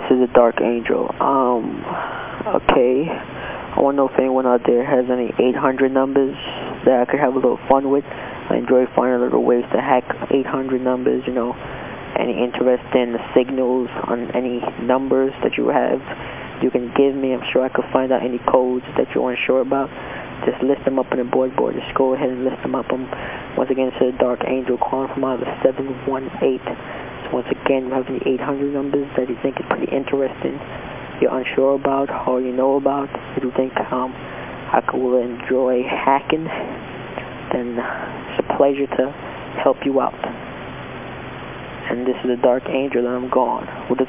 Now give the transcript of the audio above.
This is a Dark Angel. Um, okay. I want to know if anyone out there has any 800 numbers that I could have a little fun with. I enjoy finding little ways to hack 800 numbers, you know. Any interest in the signals on any numbers that you have, you can give me. I'm sure I could find out any codes that you're unsure about. Just list them up on the board board. Just go ahead and list them up. Um, once again, it's a Dark Angel calling from out of 718. Once again, you have any 800 numbers that you think is pretty interesting, you're unsure about, or you know about, that you think um, I will enjoy hacking, then it's a pleasure to help you out. And this is the Dark Angel, and I'm gone with a